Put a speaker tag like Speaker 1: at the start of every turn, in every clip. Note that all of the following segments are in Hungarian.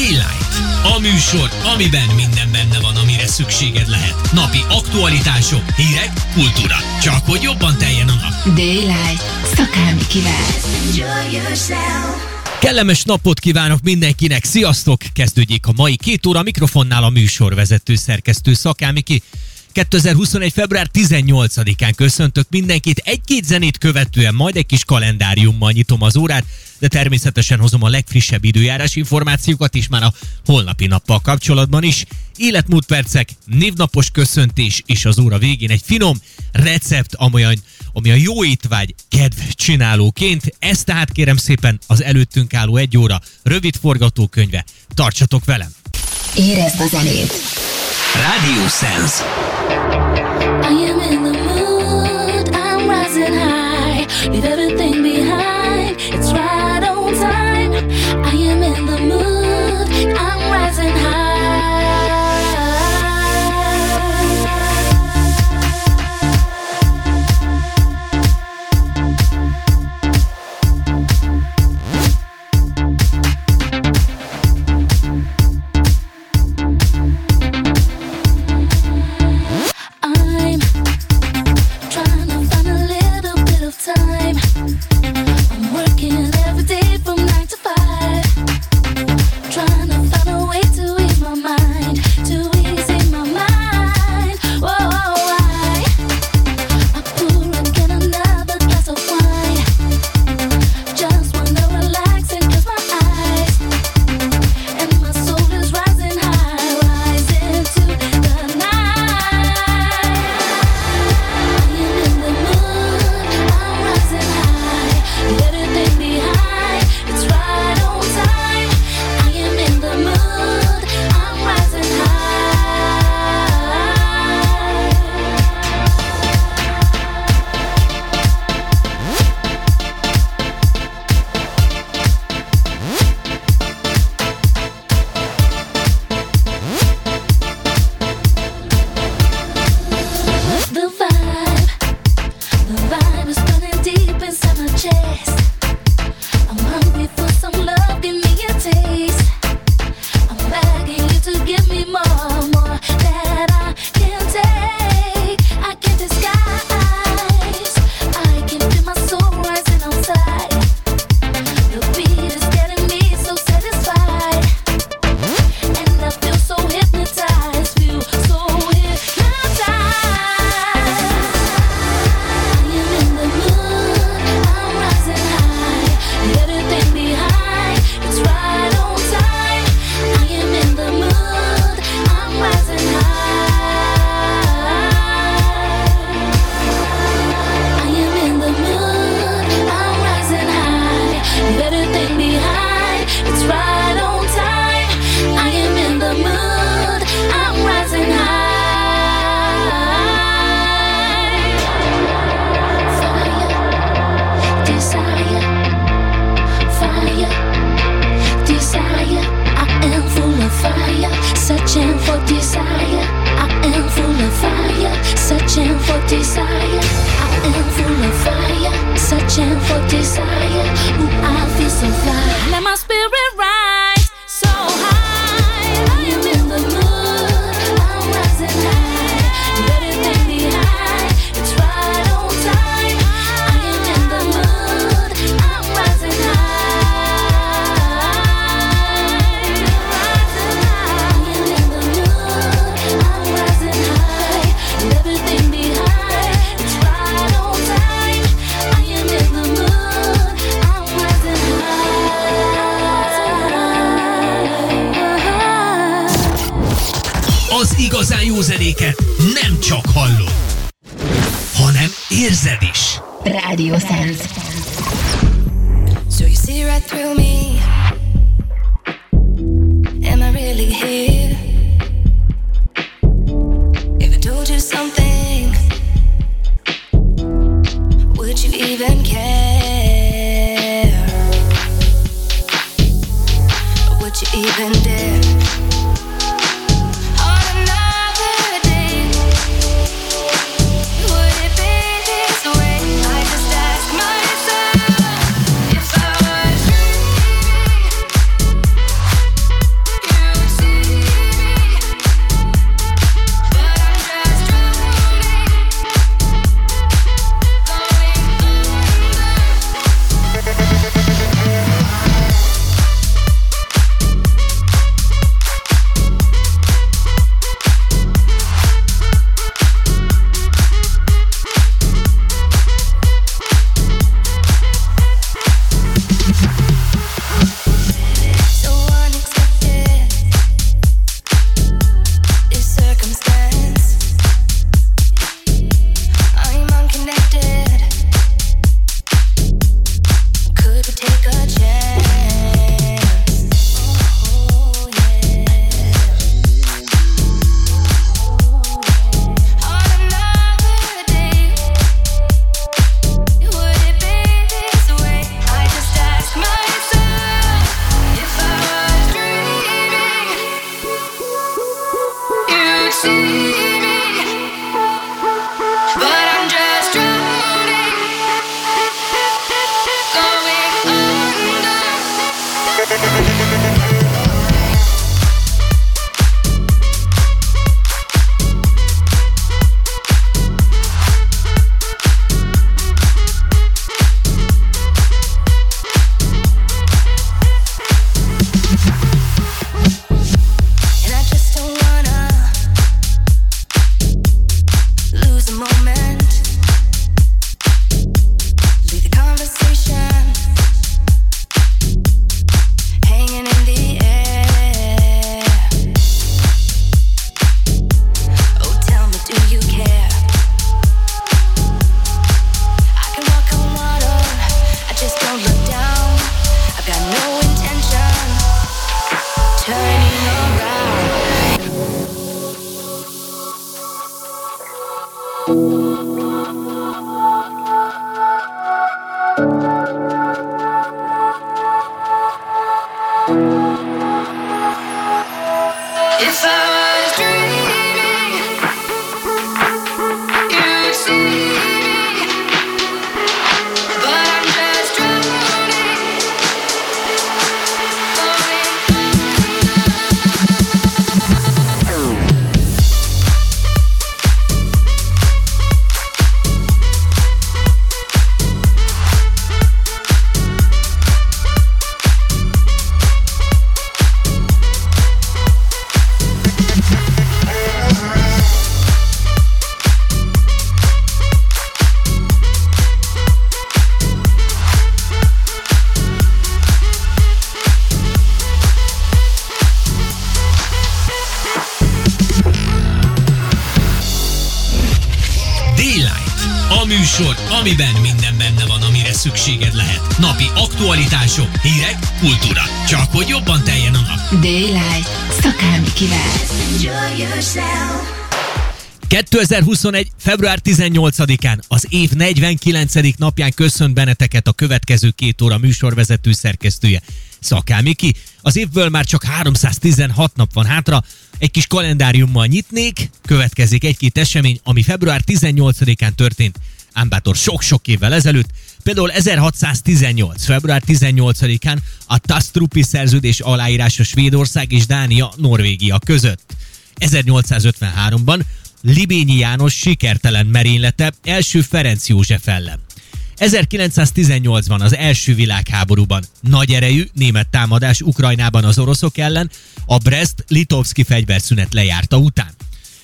Speaker 1: Daylight. A műsor, amiben minden benne van, amire szükséged lehet. Napi aktualitások, hírek, kultúra. Csak hogy jobban teljen a nap.
Speaker 2: Daylight. Szakálmi kivel.
Speaker 1: Kellemes napot kívánok mindenkinek, sziasztok! Kezdődjék a mai két óra mikrofonnál a műsorvezető szerkesztő Szakámiki. 2021. február 18-án köszöntök mindenkit, egy-két zenét követően majd egy kis kalendáriummal nyitom az órát, de természetesen hozom a legfrissebb időjárás információkat is már a holnapi nappal kapcsolatban is. Életmódpercek, névnapos köszöntés és az óra végén egy finom recept, amolyan ami a jó étvágy kedv csinálóként. Ez tehát kérem szépen az előttünk álló egy óra rövid forgatókönyve. Tartsatok velem!
Speaker 2: Érezd a zenét!
Speaker 1: Radio Sense.
Speaker 3: I am in the mood, I'm rising high, leave everything behind. I'm rising high.
Speaker 1: Csak hogy jobban teljen a nap.
Speaker 2: Daylight. Szakámikivel.
Speaker 1: 2021. február 18-án, az év 49. napján köszönt benneteket a következő két óra műsorvezető szerkesztője. Szakámiki, az évből már csak 316 nap van hátra, egy kis kalendáriummal nyitnék, következik egy-két esemény, ami február 18-án történt, Ámbátor sok-sok évvel ezelőtt, Például 1618. február 18-án a Tastrupi szerződés aláírása Svédország és Dánia Norvégia között. 1853-ban Libényi János sikertelen merénylete első Ferenc József ellen. 1918-ban az első világháborúban nagy erejű német támadás Ukrajnában az oroszok ellen a Brest-Litovski fegyverszünet lejárta után.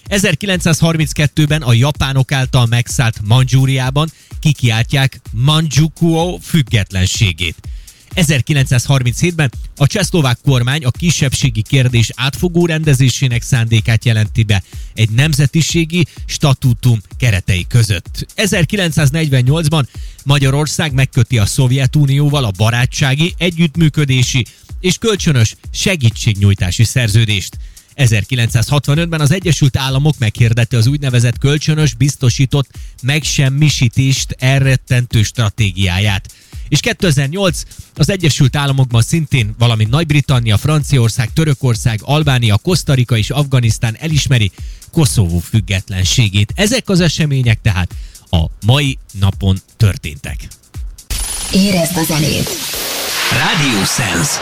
Speaker 1: 1932-ben a japánok által megszállt Mandzsúriában kikiáltják Manchukuo függetlenségét. 1937-ben a csehszlovák kormány a kisebbségi kérdés átfogó rendezésének szándékát jelenti be egy nemzetiségi statútum keretei között. 1948-ban Magyarország megköti a Szovjetunióval a barátsági, együttműködési és kölcsönös segítségnyújtási szerződést. 1965-ben az Egyesült Államok meghirdette az úgynevezett kölcsönös biztosított megsemmisítést elrettentő stratégiáját. És 2008 az Egyesült Államokban szintén, valamint Nagy-Britannia, Franciaország, Törökország, Albánia, Kosztarika és Afganisztán elismeri Koszovó függetlenségét. Ezek az események tehát a mai napon történtek.
Speaker 2: Érezd a zenét!
Speaker 1: Radio Sense.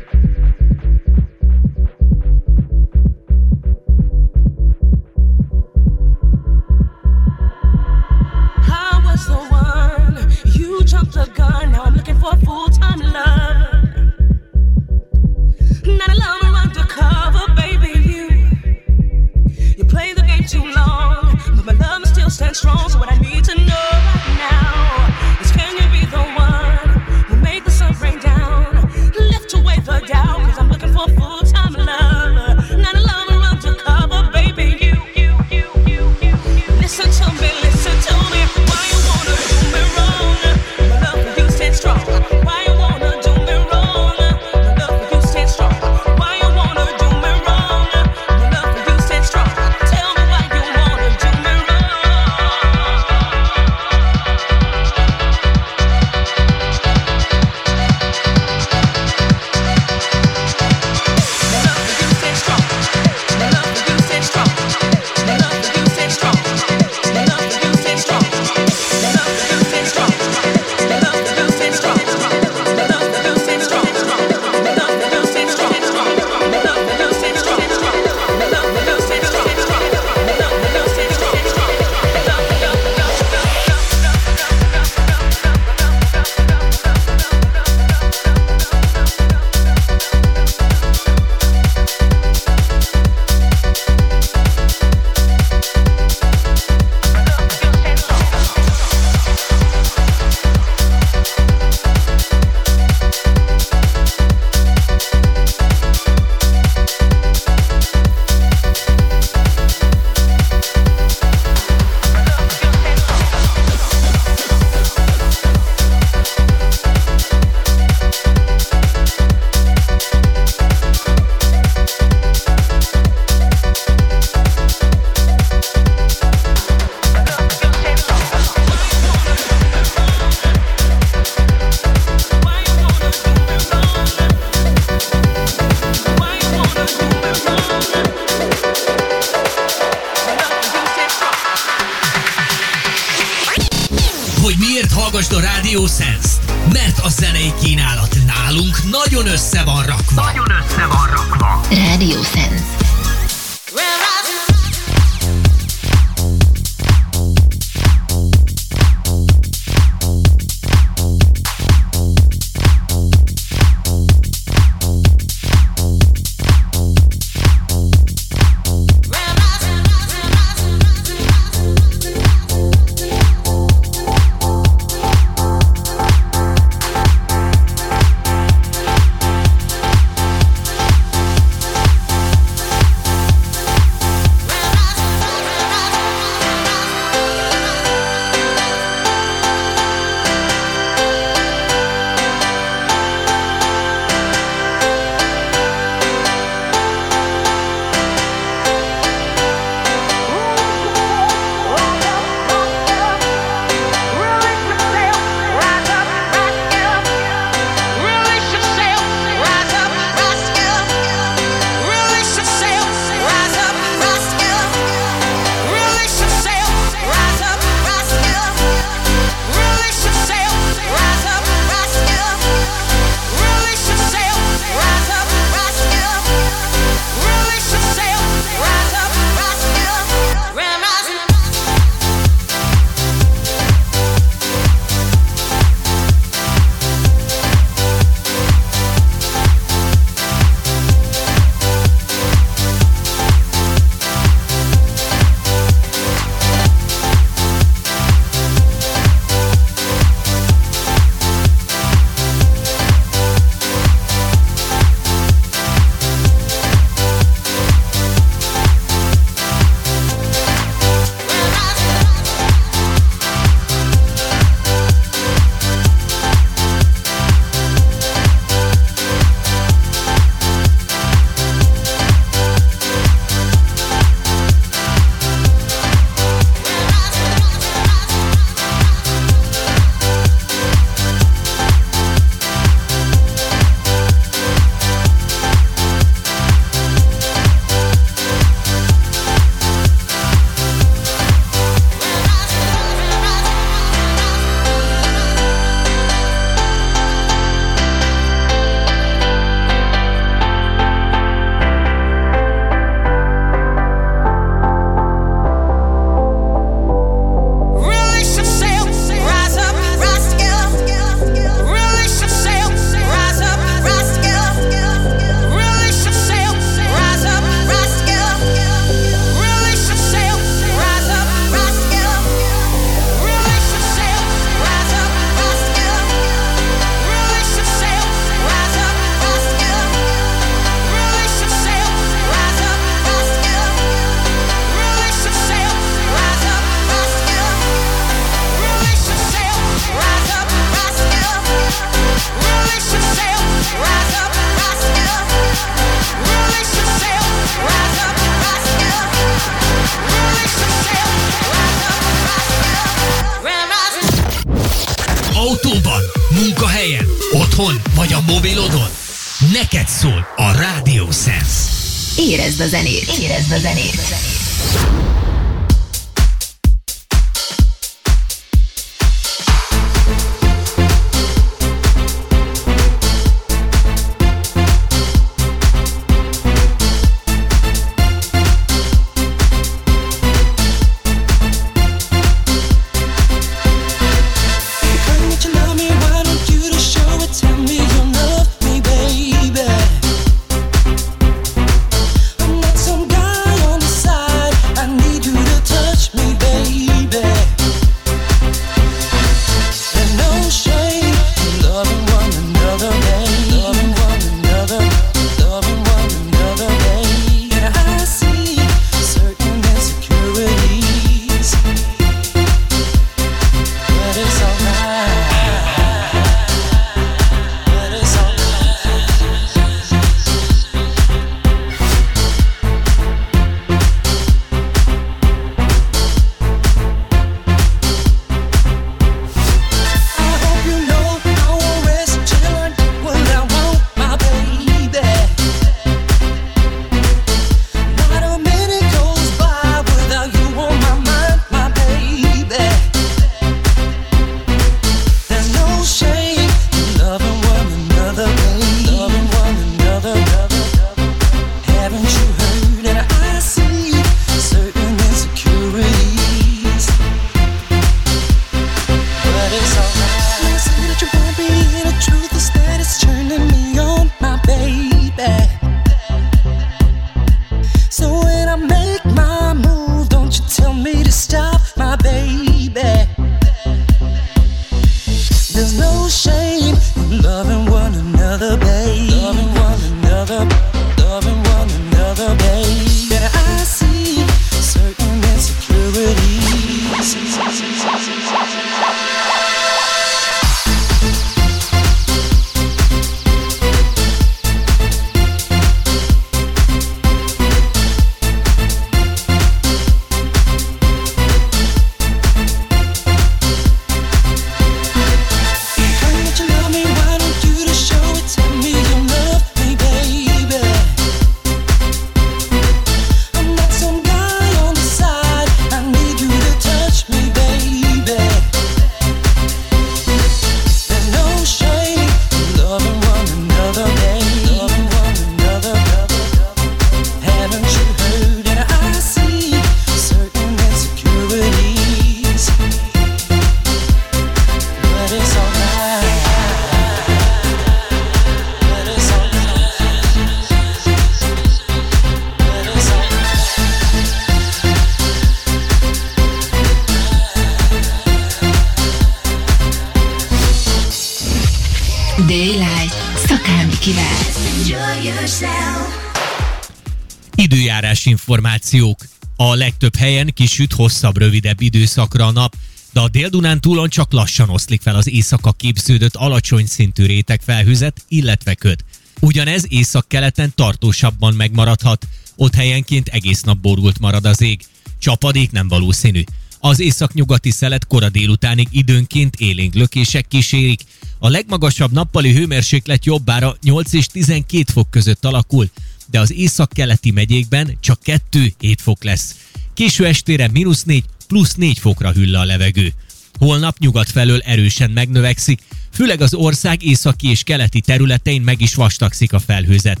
Speaker 1: Kisüt hosszabb, rövidebb időszakra a nap, de a Dél-Dunán túlon csak lassan oszlik fel az éjszaka képződött alacsony szintű réteg felhőzet, illetve köd. Ugyanez északkeleten tartósabban megmaradhat, ott helyenként egész nap borult marad az ég. Csapadék nem valószínű. Az északnyugati szelet kora délutánig időnként élénk lökések kísérik. A legmagasabb nappali hőmérséklet jobbára 8 és 12 fok között alakul, de az északkeleti megyékben csak 2-7 fok lesz. Késő estére mínusz 4 plusz 4 fokra hüll a levegő. Holnap nyugat felől erősen megnövekszik, főleg az ország északi és keleti területein meg is vastagszik a felhőzet.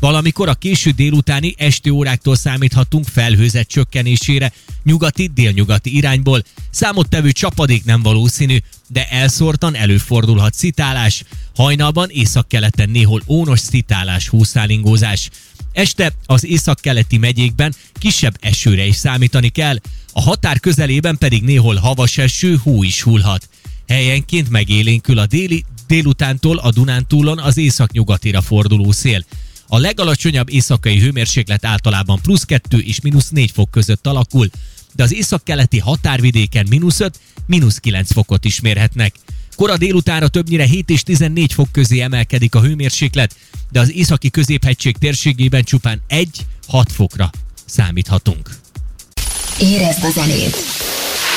Speaker 1: Valamikor a késő délutáni esti óráktól számíthatunk felhőzet csökkenésére nyugati, délnyugati irányból. Számottevő csapadék nem valószínű, de elszórtan előfordulhat szitálás. Hajnalban északkeleten néhol ónos szitálás, húszálingózás. Este az északkeleti megyékben kisebb esőre is számítani kell, a határ közelében pedig néhol havas eső, hó is hullhat. Helyenként megélénkül a déli, délutántól a Dunántúlon az északnyugatira forduló szél. A legalacsonyabb éjszakai hőmérséklet általában plusz 2 és mínusz 4 fok között alakul, de az északkeleti határvidéken mínusz 5, mínusz 9 fokot is mérhetnek. Kora délutára többnyire 7 és 14 fok közé emelkedik a hőmérséklet, de az északi középhegység térségében csupán 1-6 fokra számíthatunk.
Speaker 2: Érezd a zenét!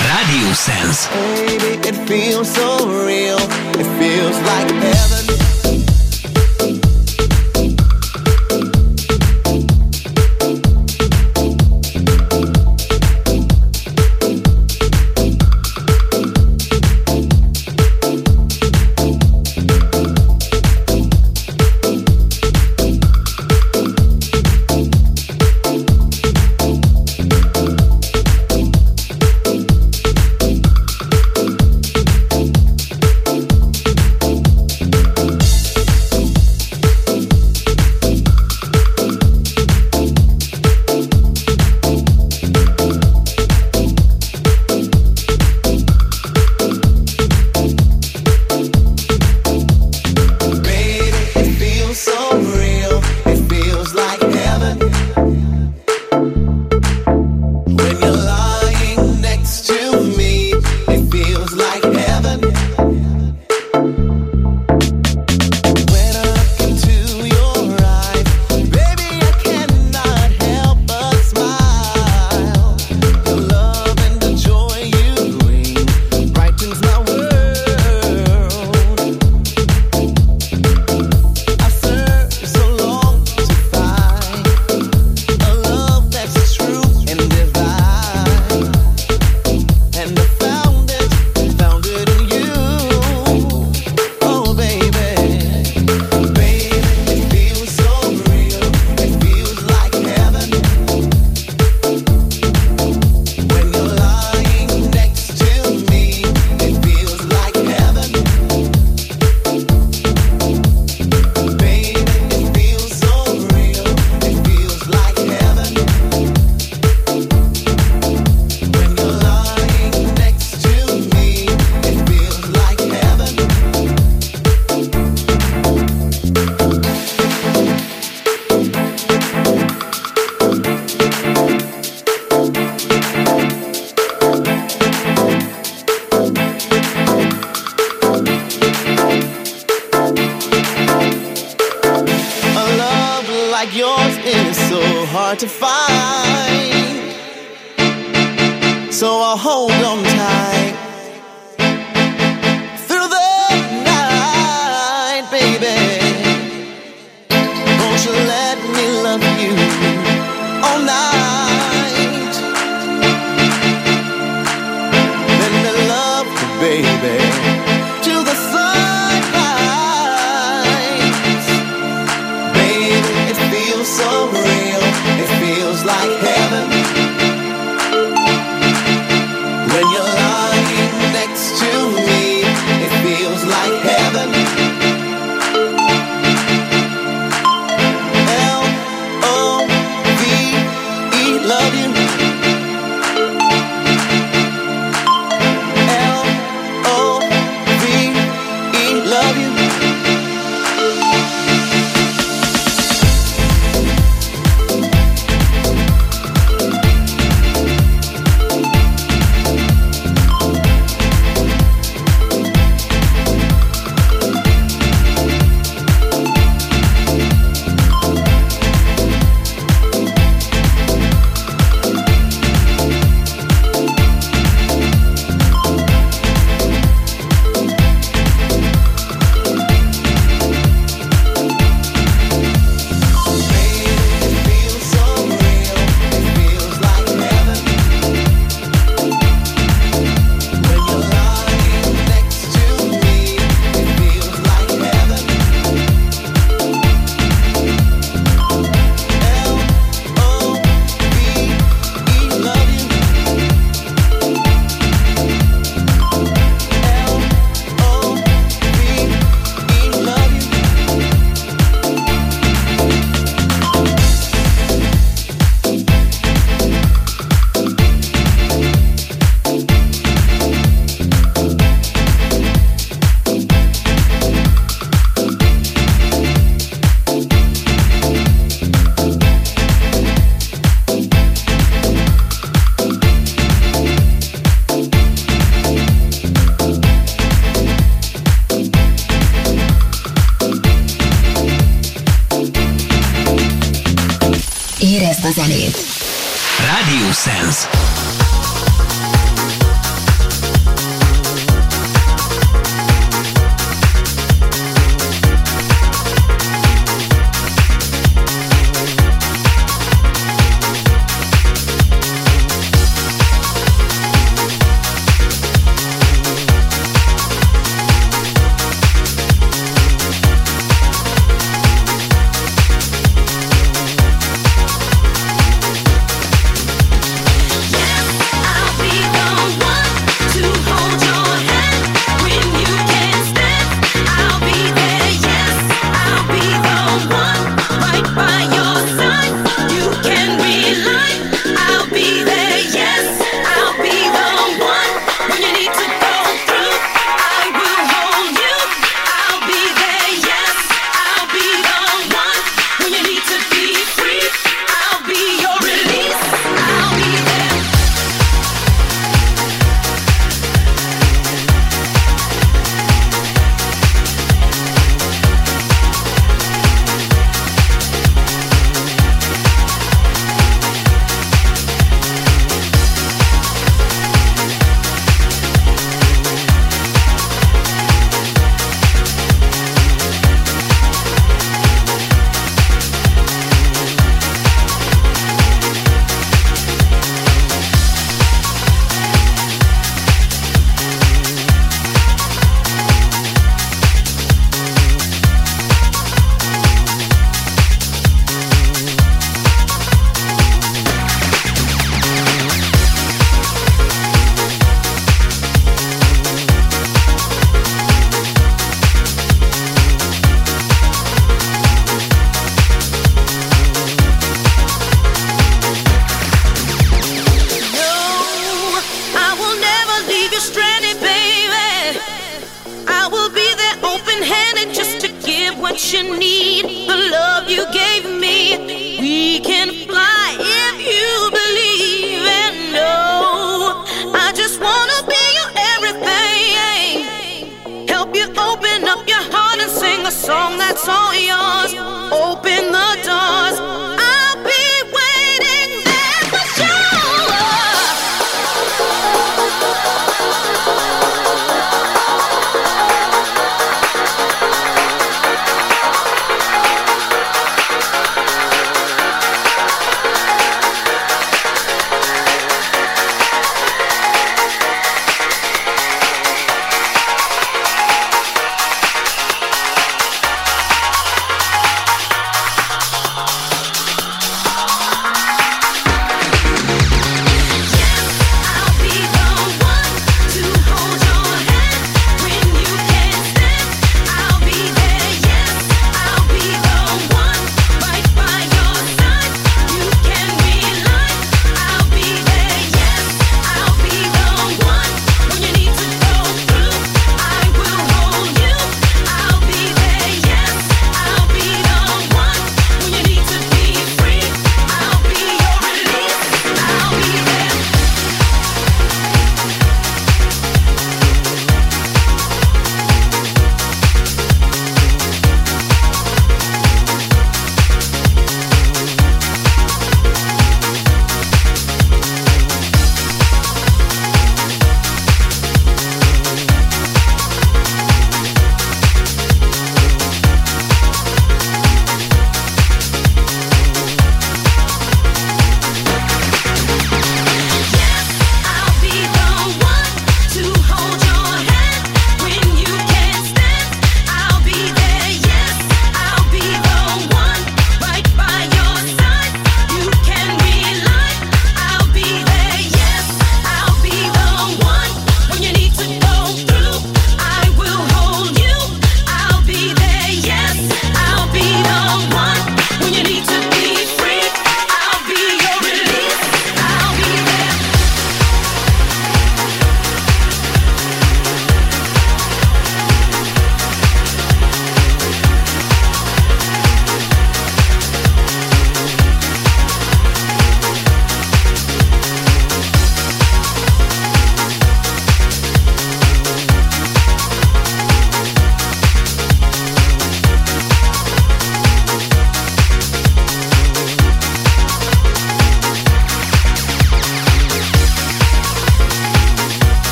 Speaker 1: Radio Sense.
Speaker 4: Baby, it feels so real. It feels like heaven.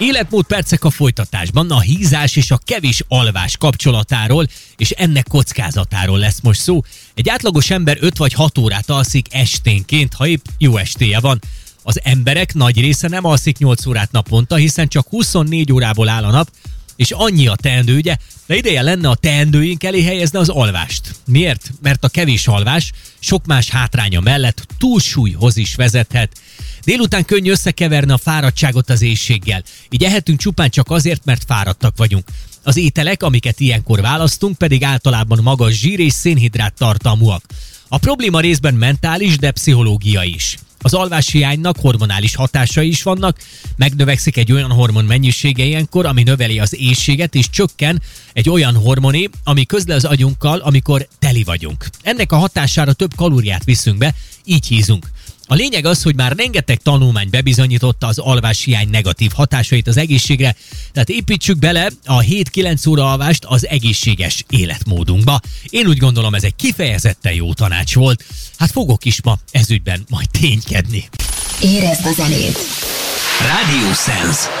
Speaker 1: Életmód percek a folytatásban a hízás és a kevés alvás kapcsolatáról és ennek kockázatáról lesz most szó. Egy átlagos ember 5 vagy 6 órát alszik esténként, ha épp jó estéje van. Az emberek nagy része nem alszik 8 órát naponta, hiszen csak 24 órából áll a nap, és annyi a teendő, ugye? De ideje lenne a teendőink elé helyezni az alvást. Miért? Mert a kevés alvás sok más hátránya mellett túlsúlyhoz is vezethet. Délután könnyű összekeverni a fáradtságot az éjséggel. Így ehetünk csupán csak azért, mert fáradtak vagyunk. Az ételek, amiket ilyenkor választunk, pedig általában magas zsír és szénhidrát tartalmúak. A probléma részben mentális, de pszichológia is. Az alváshiánynak hormonális hatásai is vannak, megnövekszik egy olyan hormon mennyisége ilyenkor, ami növeli az éjséget, és csökken egy olyan hormoné, ami közle az agyunkkal, amikor teli vagyunk. Ennek a hatására több kalóriát viszünk be, így hízunk. A lényeg az, hogy már rengeteg tanulmány bebizonyította az alváshiány negatív hatásait az egészségre, tehát építsük bele a 7-9 óra alvást az egészséges életmódunkba. Én úgy gondolom, ez egy kifejezetten jó tanács volt. Hát fogok is ma ezügyben majd ténykedni.
Speaker 2: Érezd a zenét!
Speaker 1: Radio Sense.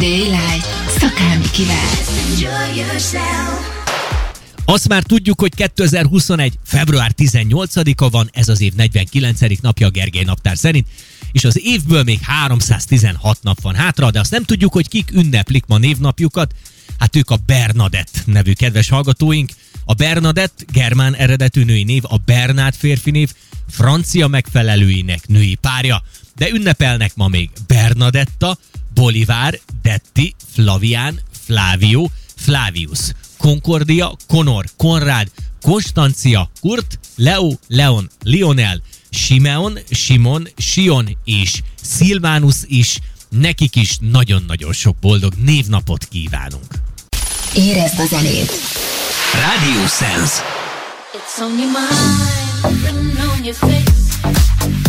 Speaker 2: Daylight.
Speaker 1: Azt már tudjuk, hogy 2021. február 18-a van, ez az év 49. napja a Gergely naptár szerint, és az évből még 316 nap van hátra, de azt nem tudjuk, hogy kik ünneplik ma névnapjukat. Hát ők a Bernadett nevű kedves hallgatóink. A Bernadett germán eredetű női név, a Bernát férfi név, francia megfelelőinek női párja, de ünnepelnek ma még Bernadetta, Bolivár, Detti, Flavián, Flávio, Flavius, Concordia, Conor, Konrád, Konstancia, Kurt, Leo, Leon, Lionel, Simeon, Simon, Sion és Szilvánus is. Nekik is nagyon-nagyon sok boldog névnapot kívánunk.
Speaker 2: Érezd a zenét!
Speaker 1: Radio Sense.
Speaker 3: It's on your mind, written on your face.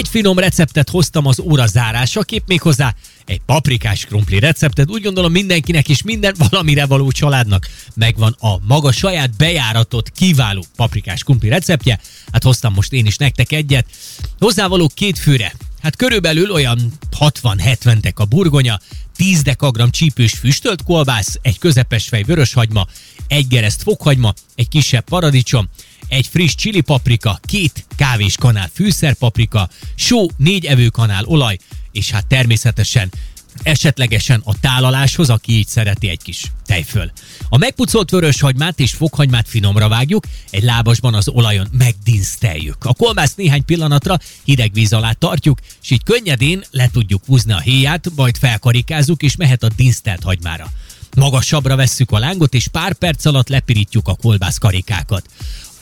Speaker 1: Egy finom receptet hoztam az óra zárásaképp, méghozzá egy paprikás krumpli receptet. Úgy gondolom mindenkinek és minden valamire való családnak megvan a maga saját bejáratot kiváló paprikás krumpli receptje. Hát hoztam most én is nektek egyet. Hozzávaló két főre. Hát körülbelül olyan 60-70 dek a burgonya, 10 dekagram csípős füstölt kolbász, egy közepes fej vöröshagyma, egy gereszt fokhagyma, egy kisebb paradicsom, egy friss chili paprika, két kávéskanál fűszerpaprika, só, négy evőkanál olaj, és hát természetesen esetlegesen a tálaláshoz, aki így szereti egy kis tejföl. A megpucolt vöröshagymát és fokhagymát finomra vágjuk, egy lábasban az olajon megdinszteljük. A kolbászt néhány pillanatra hideg víz alá tartjuk, és így könnyedén le tudjuk húzni a héját, majd felkarikázzuk, és mehet a dinsztelt hagymára. Magasabbra vesszük a lángot, és pár perc alatt lepirítjuk a kolbász karikákat.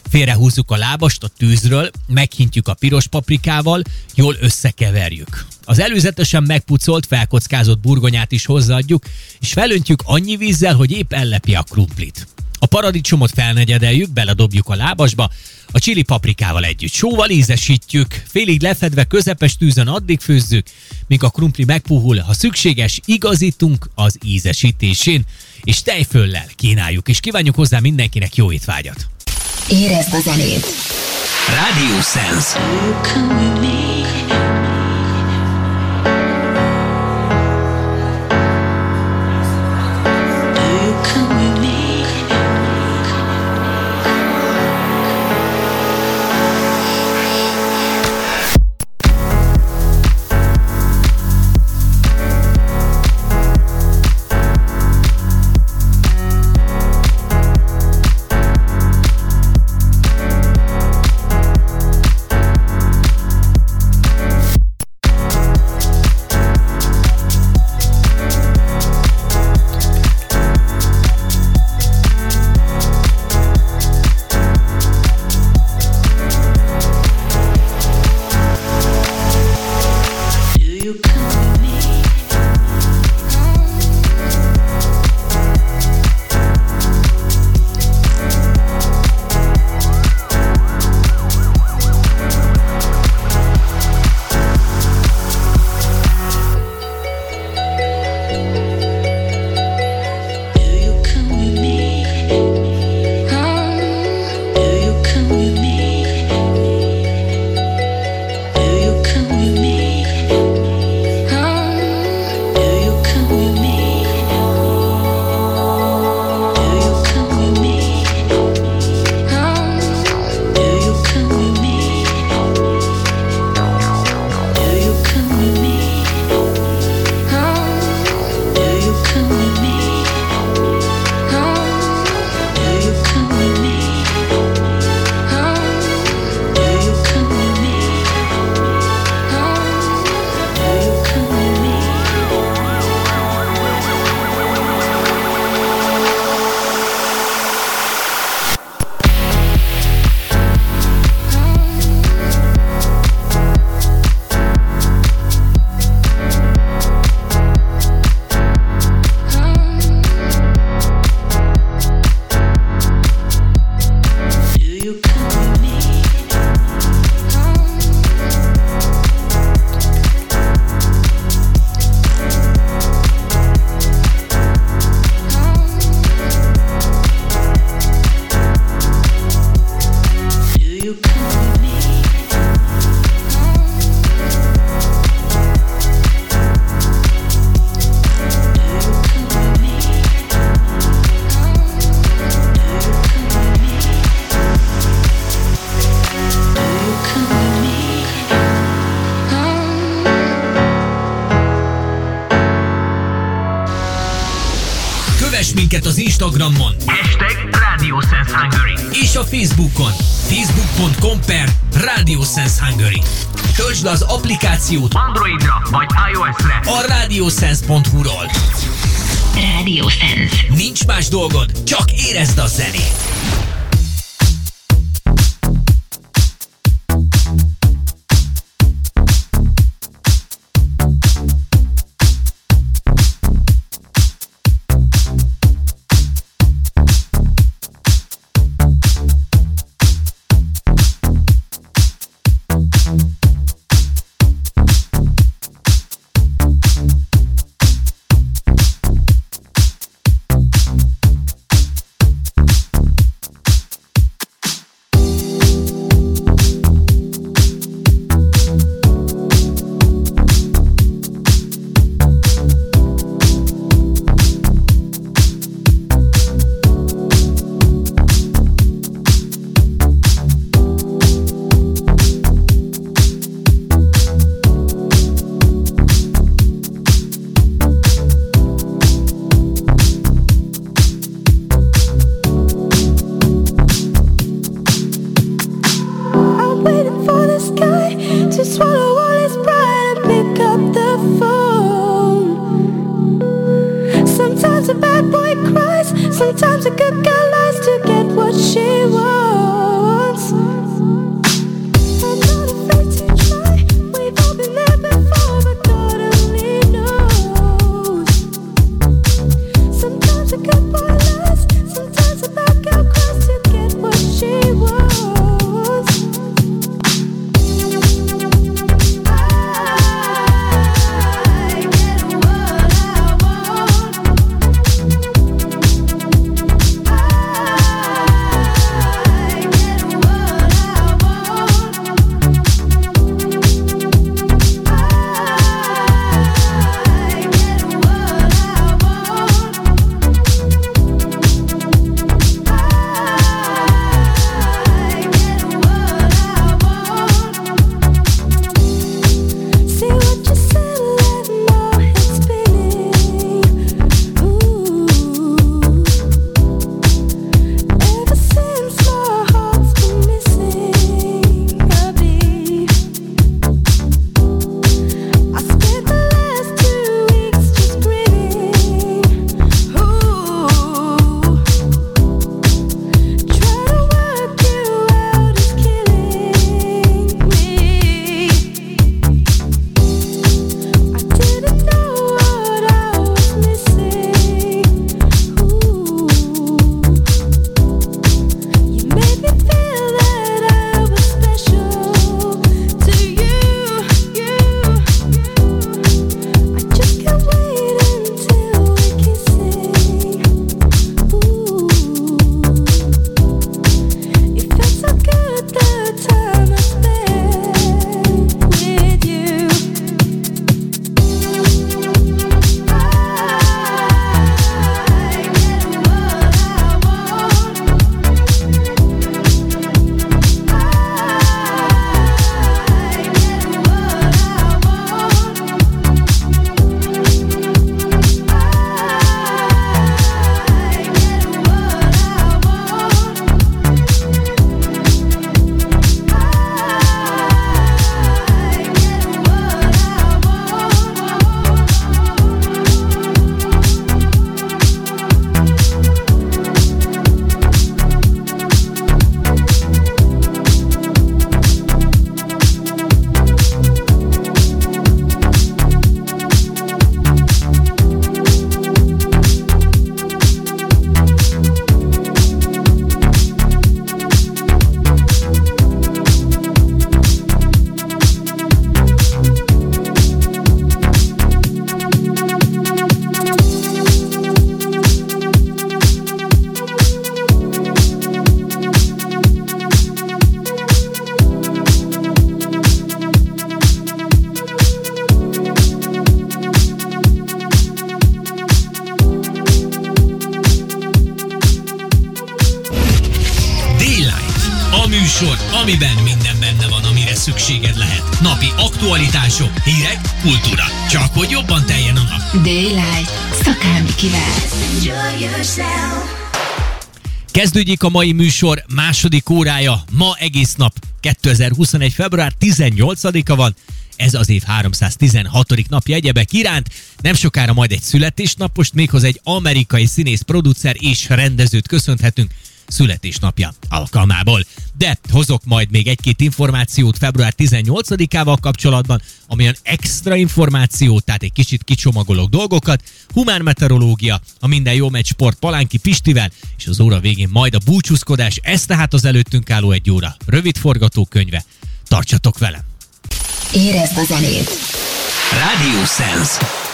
Speaker 1: Félrehúzzuk a lábast a tűzről, meghintjük a piros paprikával, jól összekeverjük. Az előzetesen megpucolt, felkockázott burgonyát is hozzáadjuk, és felöntjük annyi vízzel, hogy épp ellepi a krumplit. A paradicsomot felnegyedeljük, beledobjuk a lábasba, a csili paprikával együtt sóval ízesítjük, félig lefedve közepes tűzön addig főzzük, míg a krumpli megpuhul, ha szükséges, igazítunk az ízesítésén, és tejföllel kínáljuk, és kívánjuk hozzá mindenkinek jó étvágyat!
Speaker 2: Érezd a zenét!
Speaker 1: Radio Sense. Instagramon. Hashtag Radio Sense Hungary. És a Facebookon. Facebook.com per Radio Sense Hungary. Töltsd le az applikációt Androidra vagy iOS-re a radiosense.hu-ról
Speaker 2: Radio Sense.
Speaker 1: Nincs más dolgod, csak érezd a zenét!
Speaker 5: Pénzügyik a
Speaker 1: mai műsor második órája. Ma egész nap 2021. február 18-a van, ez az év 316. napja egyebek iránt. Nem sokára majd egy születésnapost, méghozzá egy amerikai színész, producer és rendezőt köszönhetünk születésnapja alkalmából de hozok majd még egy-két információt február 18-ával kapcsolatban, amilyen extra információt, tehát egy kicsit kicsomagolok dolgokat, humán meteorológia, a minden jó megy sport Palánki Pistivel, és az óra végén majd a búcsúzkodás, ez tehát az előttünk álló egy óra. Rövid forgatókönyve. Tartsatok velem!
Speaker 2: Érezd a zenét!
Speaker 1: Radio Sense.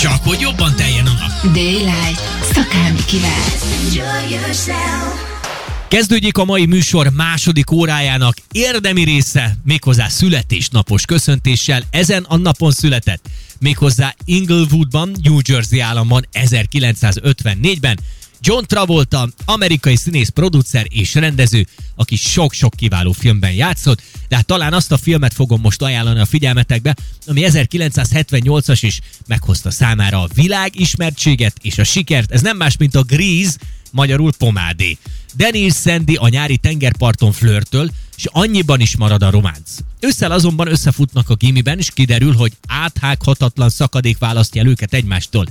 Speaker 1: Csak hogy jobban teljen a nap.
Speaker 2: Daylight. Szakámi kivel.
Speaker 3: Enjoy yourself.
Speaker 1: Kezdődjék a mai műsor második órájának érdemi része, méghozzá születésnapos köszöntéssel. Ezen a napon született, méghozzá Inglewoodban, New Jersey államban 1954-ben. John Travolta, amerikai színész, producer és rendező, aki sok-sok kiváló filmben játszott, de hát talán azt a filmet fogom most ajánlani a figyelmetekbe, ami 1978-as is meghozta számára a világismertséget és a sikert. Ez nem más, mint a Grease, magyarul pomádé. Daniel Sandy a nyári tengerparton flörtöl, és annyiban is marad a románc. Ősszel azonban összefutnak a gimiben, és kiderül, hogy áthághatatlan szakadék választja el őket egymástól.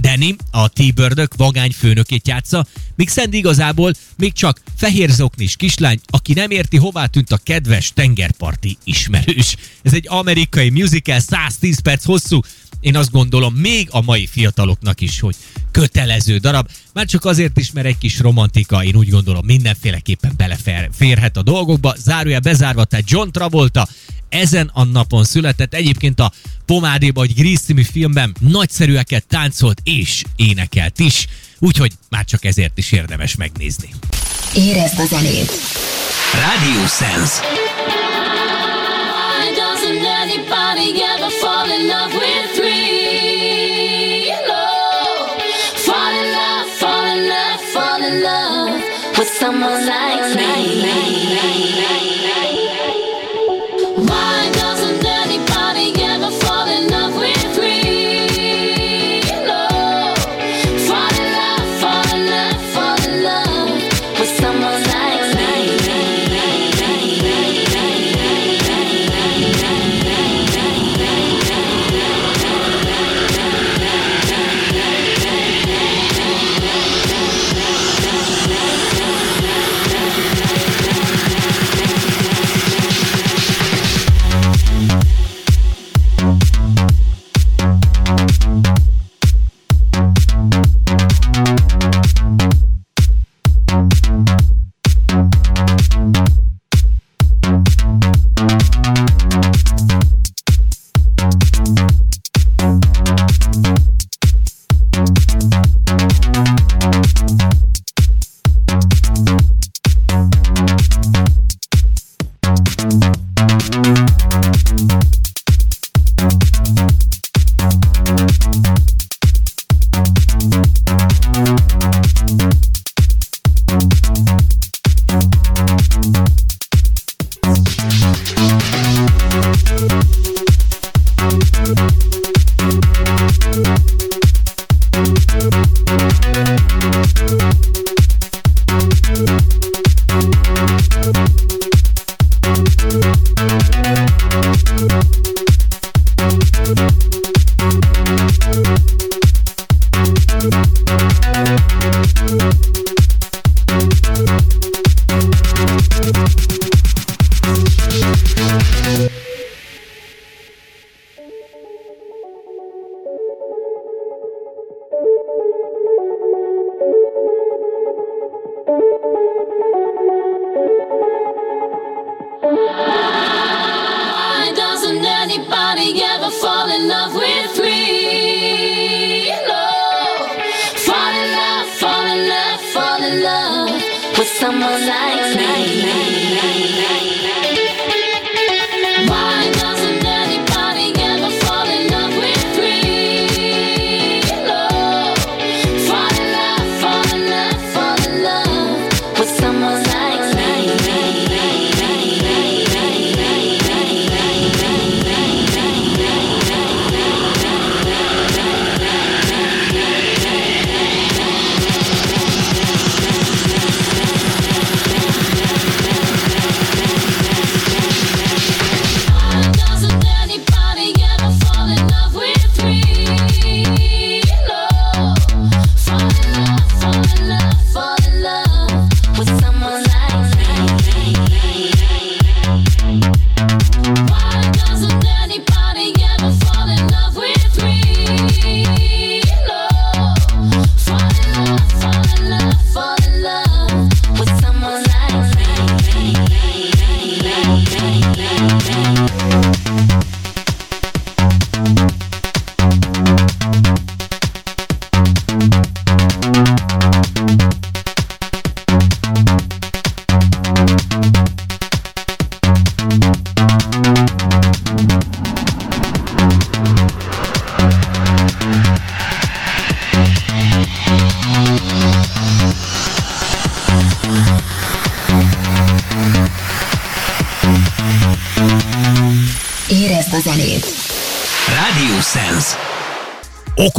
Speaker 1: Danny, a T-Birdök vagány főnökét játsza, míg Sandy igazából még csak fehér zoknis kislány, aki nem érti, hová tűnt a kedves tengerparti ismerős. Ez egy amerikai musical, 110 perc hosszú, én azt gondolom még a mai fiataloknak is, hogy kötelező darab. Már csak azért is, mert egy kis romantika, én úgy gondolom mindenféleképpen beleférhet a dolgokba. Zárója bezárva, tehát John Travolta ezen a napon született. Egyébként a Pomádéba, vagy Grease című filmben nagyszerűeket táncolt és énekelt is, úgyhogy már csak ezért is érdemes megnézni.
Speaker 2: Érezd a zenét.
Speaker 1: Radio Sense.
Speaker 3: Why doesn't anybody ever fall in love with three? No. Fall in love, fall in love, fall in love with someone like me.
Speaker 5: Thank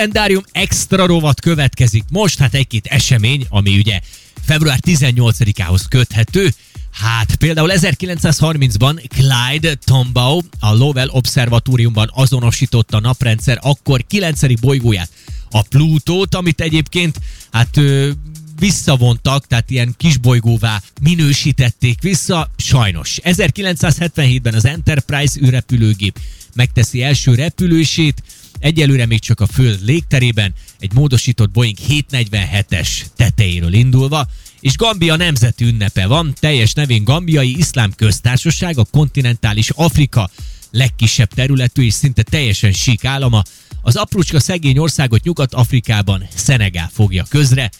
Speaker 1: Kalendárium extra rovat következik. Most hát egy-két esemény, ami ugye február 18-ához köthető. Hát például 1930-ban Clyde Tombaugh a Lowell Observatóriumban azonosította a naprendszer akkor 9. bolygóját, a Plutót, amit egyébként hát ö, visszavontak, tehát ilyen kisbolygóvá minősítették vissza, sajnos. 1977-ben az Enterprise űrrepülőgép megteszi első repülését, egyelőre még csak a Föld légterében, egy módosított Boeing 747-es tetejéről indulva, és Gambia nemzeti ünnepe van, teljes nevén Gambiai Iszlám Köztársaság, a kontinentális Afrika legkisebb területű és szinte teljesen sík állama. Az aprócska szegény országot Nyugat-Afrikában Szenegál fogja közre,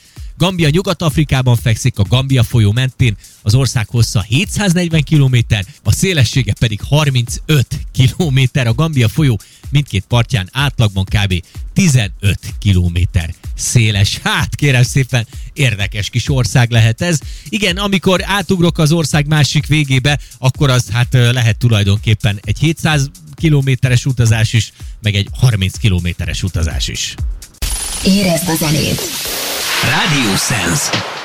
Speaker 1: Gambia Nyugat-Afrikában fekszik, a Gambia folyó mentén, az ország hossza 740 km, a szélessége pedig 35 km. A Gambia folyó mindkét partján átlagban kb. 15 km széles. Hát kérem szépen, érdekes kis ország lehet ez. Igen, amikor átugrok az ország másik végébe, akkor az hát lehet tulajdonképpen egy 700 kilométeres utazás is, meg egy 30 kilométeres utazás is.
Speaker 2: Érezd a zenét!
Speaker 1: Radio Sense.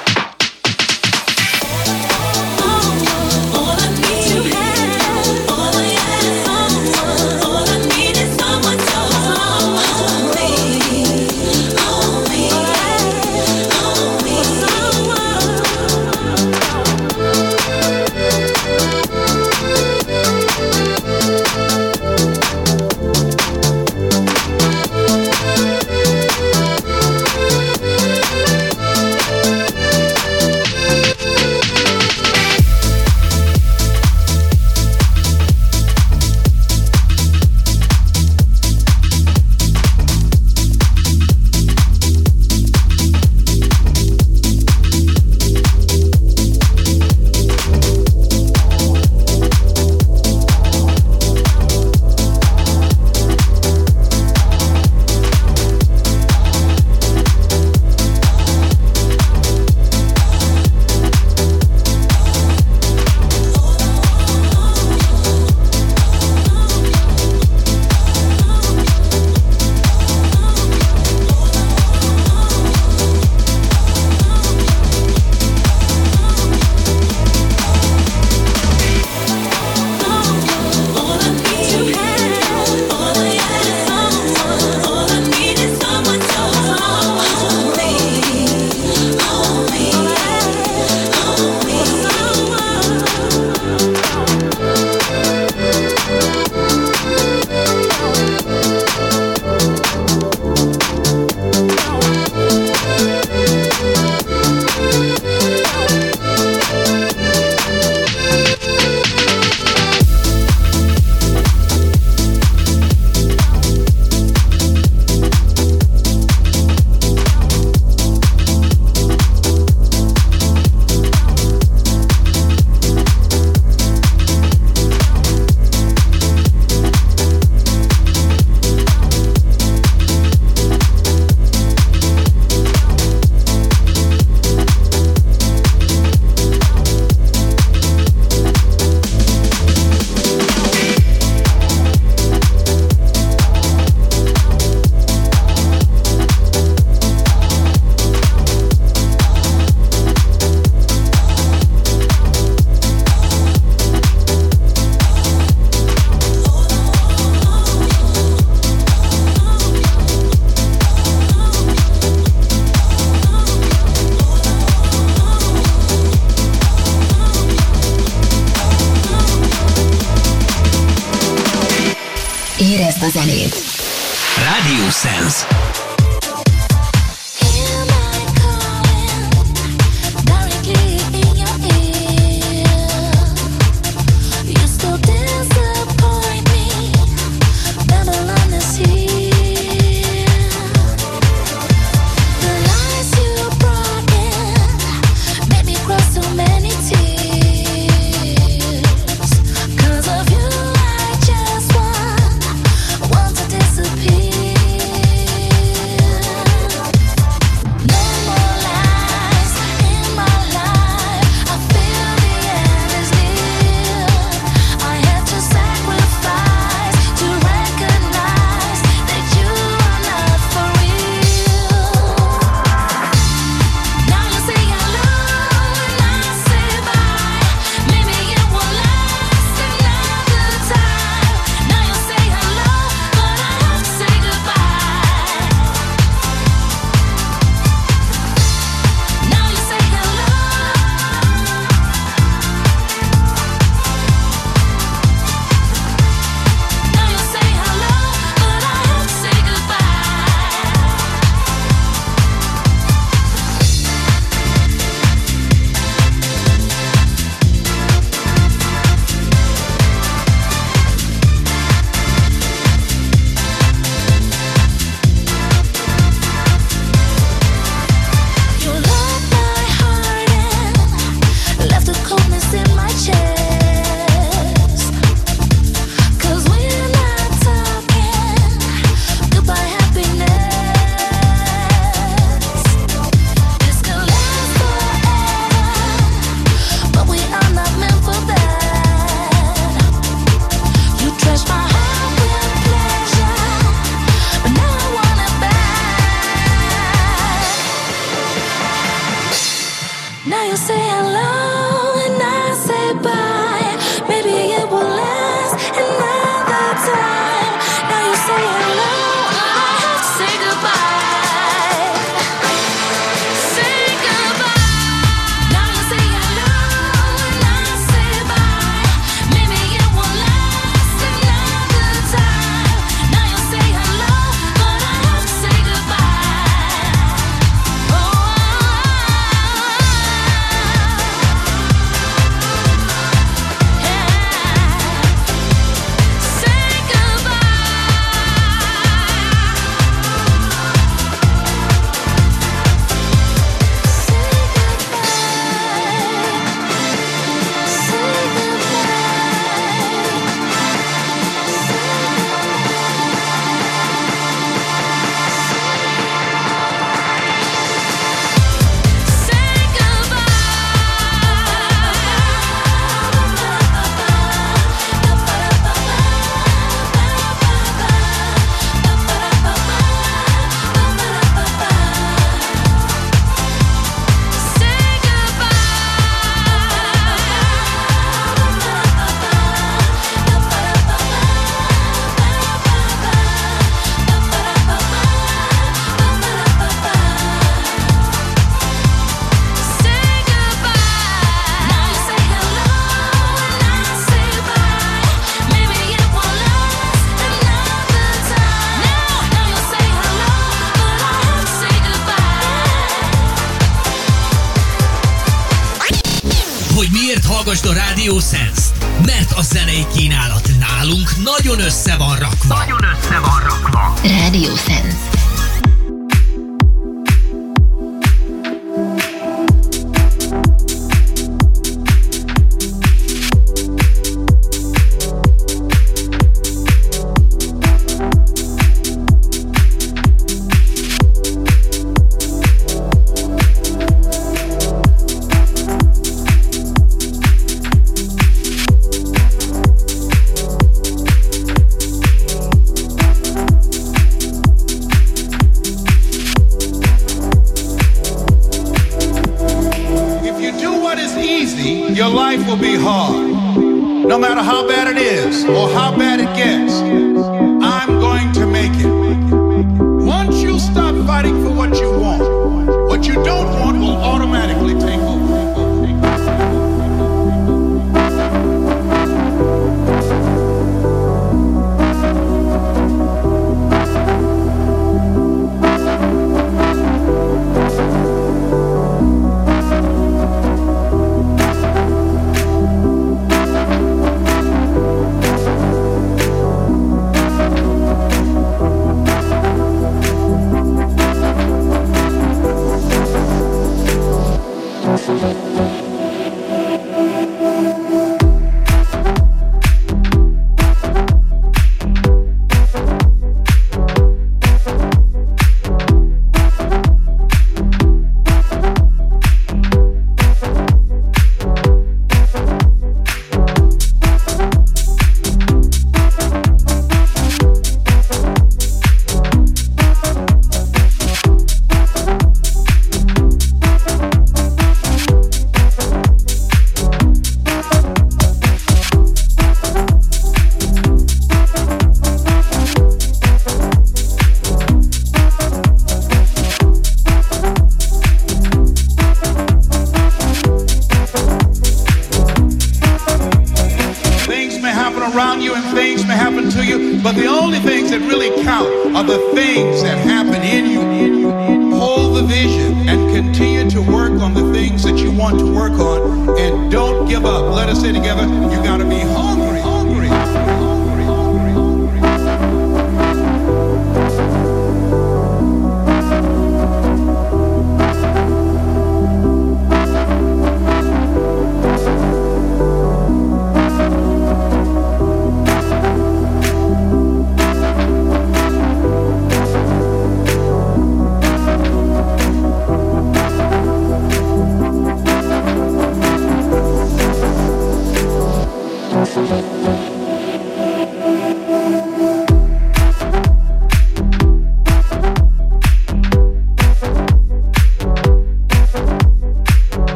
Speaker 3: Now you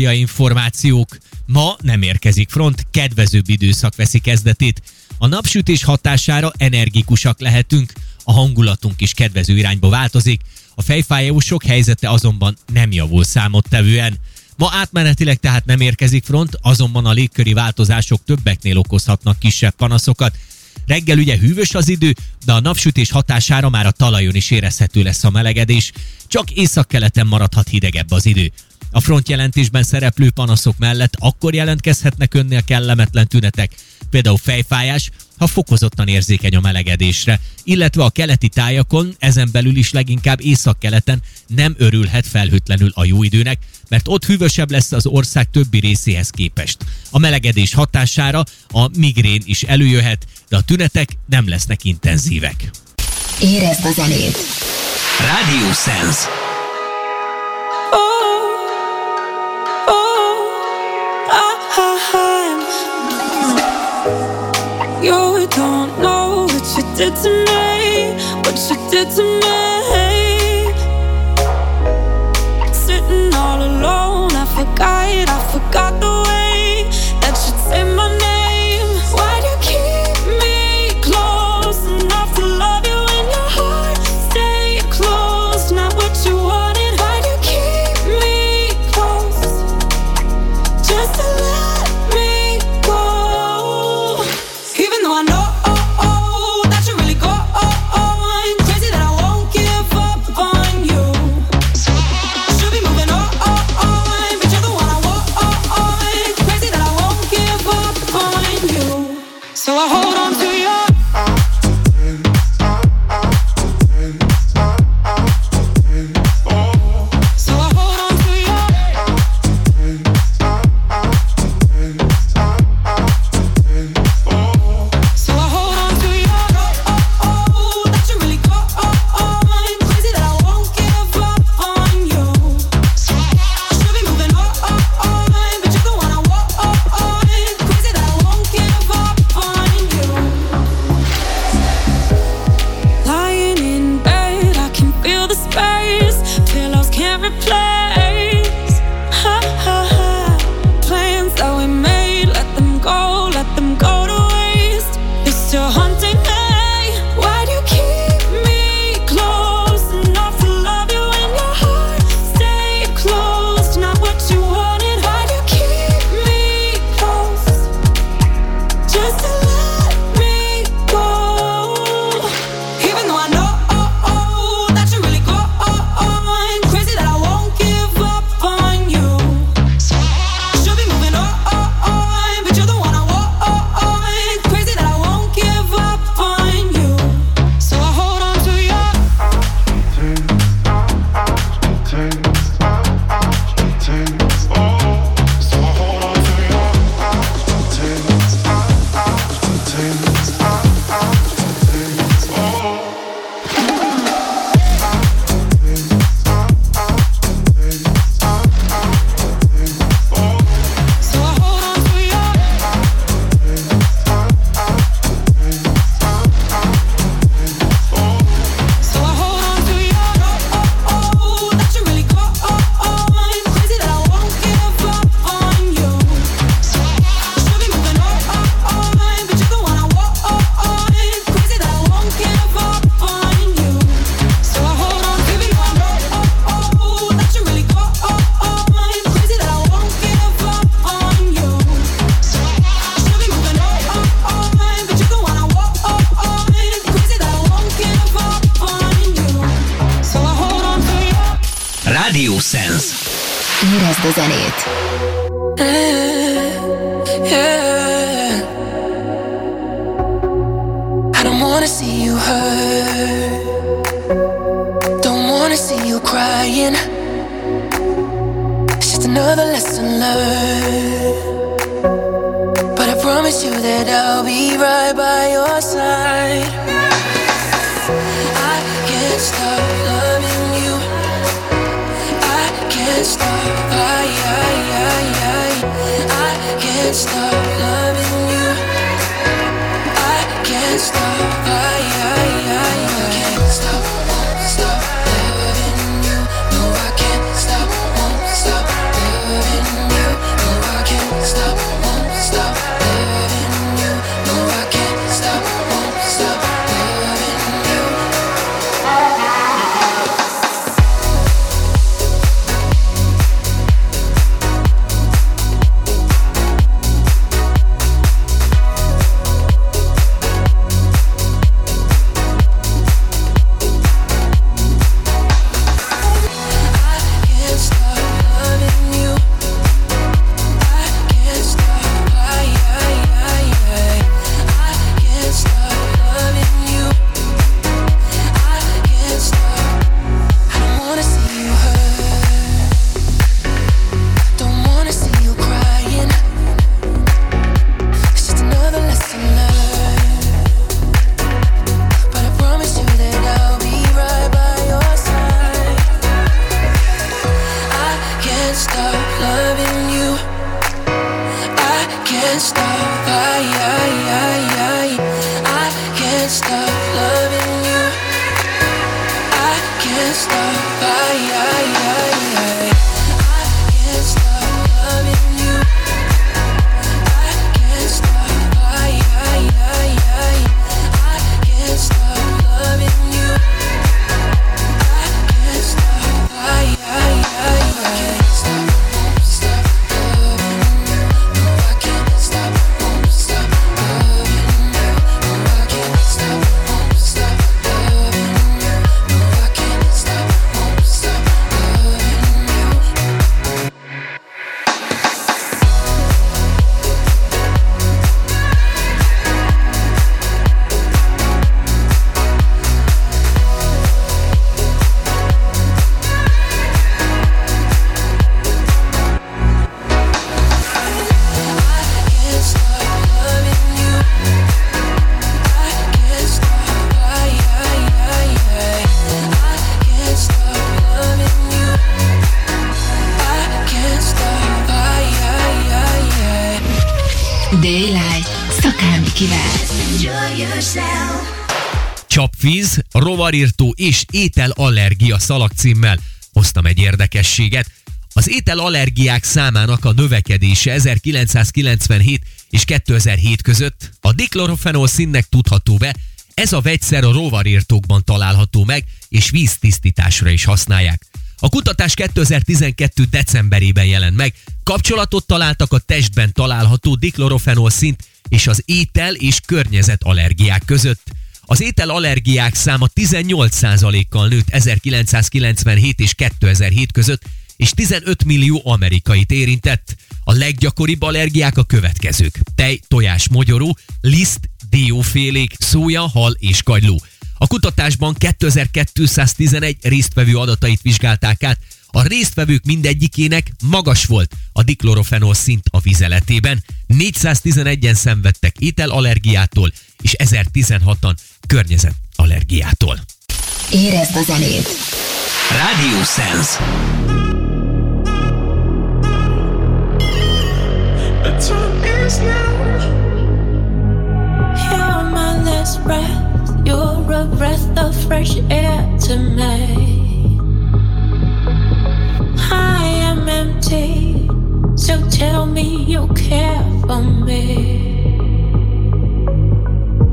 Speaker 1: meteorológiai információk. Ma nem érkezik front, kedvezőbb időszak veszi kezdetét. A napsütés hatására energikusak lehetünk, a hangulatunk is kedvező irányba változik, a fejfájósok helyzete azonban nem javul számottevően. Ma átmenetileg tehát nem érkezik front, azonban a légköri változások többeknél okozhatnak kisebb panaszokat. Reggel ugye hűvös az idő, de a napsütés hatására már a talajon is érezhető lesz a melegedés, csak északkeleten maradhat hidegebb az idő. A frontjelentésben szereplő panaszok mellett akkor jelentkezhetnek önnél kellemetlen tünetek, például fejfájás, ha fokozottan érzékeny a melegedésre, illetve a keleti tájakon, ezen belül is leginkább északkeleten nem örülhet felhőtlenül a jó időnek, mert ott hűvösebb lesz az ország többi részéhez képest. A melegedés hatására a migrén is előjöhet, de a tünetek nem lesznek intenzívek.
Speaker 2: Érezd a zenét!
Speaker 1: Radio Sense.
Speaker 3: You don't know what you did to me, what you did to me.
Speaker 1: És ételallergia szalagcímmel hoztam egy érdekességet. Az ételallergiák számának a növekedése 1997 és 2007 között a diklorofenol színnek tudható be, ez a vegyszer a rovarírtókban található meg, és víztisztításra is használják. A kutatás 2012. decemberében jelent meg, kapcsolatot találtak a testben található diklorofenol szint és az étel és környezet allergiák között. Az ételallergiák száma 18%-kal nőtt 1997 és 2007 között, és 15 millió amerikait érintett. A leggyakoribb allergiák a következők. Tej, tojás, mogyoró, liszt, diófélék, szója, hal és kagyló. A kutatásban 2211 résztvevő adatait vizsgálták át, a résztvevők mindegyikének magas volt a diklorofenol szint a vizeletében, 411-en szenvedtek ételallergiától, és 1016-an környezetallergiától.
Speaker 2: Érezd a zenét!
Speaker 1: Radio Sense.
Speaker 6: The time is now.
Speaker 3: You're my last breath. You're a breath of fresh air to me. I am empty, so tell me you care for me.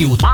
Speaker 1: applikációt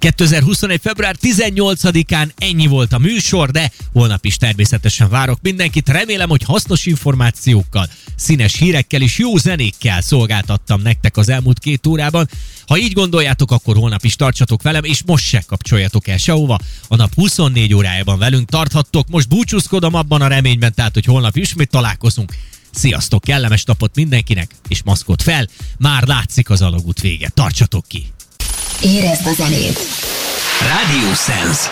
Speaker 1: 2021. február 18-án ennyi volt a műsor, de holnap is természetesen várok mindenkit. Remélem, hogy hasznos információkkal, színes hírekkel és jó zenékkel szolgáltattam nektek az elmúlt két órában. Ha így gondoljátok, akkor holnap is tartsatok velem, és most se kapcsoljatok el sehova. A nap 24 órájában velünk tarthattok. Most búcsúzkodom abban a reményben, tehát, hogy holnap ismét találkozunk. Sziasztok, kellemes napot mindenkinek, és maszkot fel, már látszik az alagút vége. Tartsatok ki!
Speaker 2: Érezd a zenét.
Speaker 1: Radio Sense.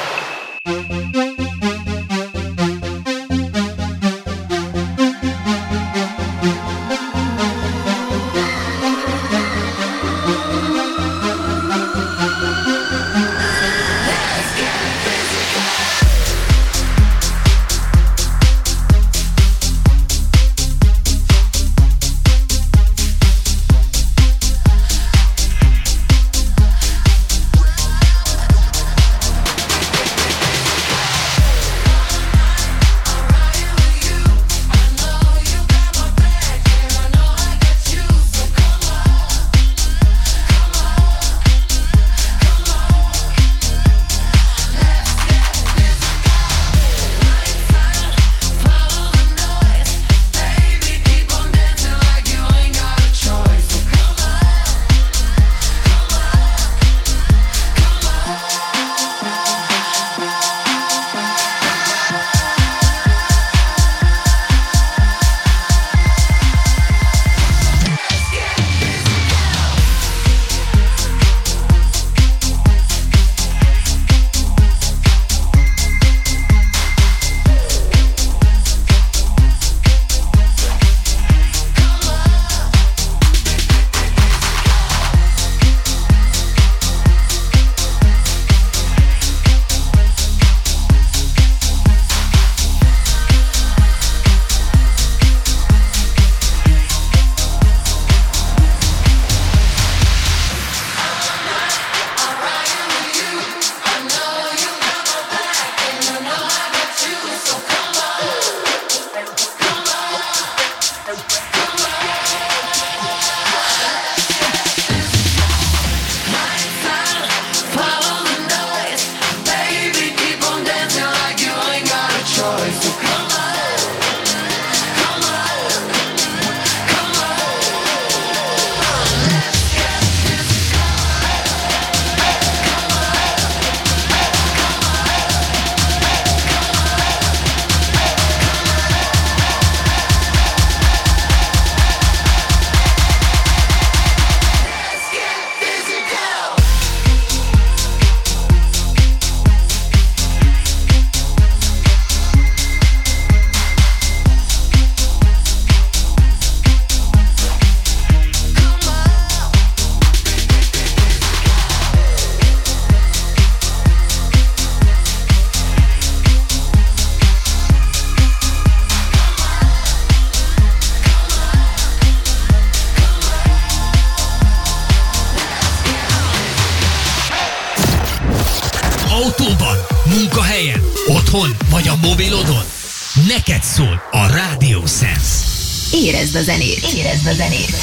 Speaker 2: Érezd a zenét.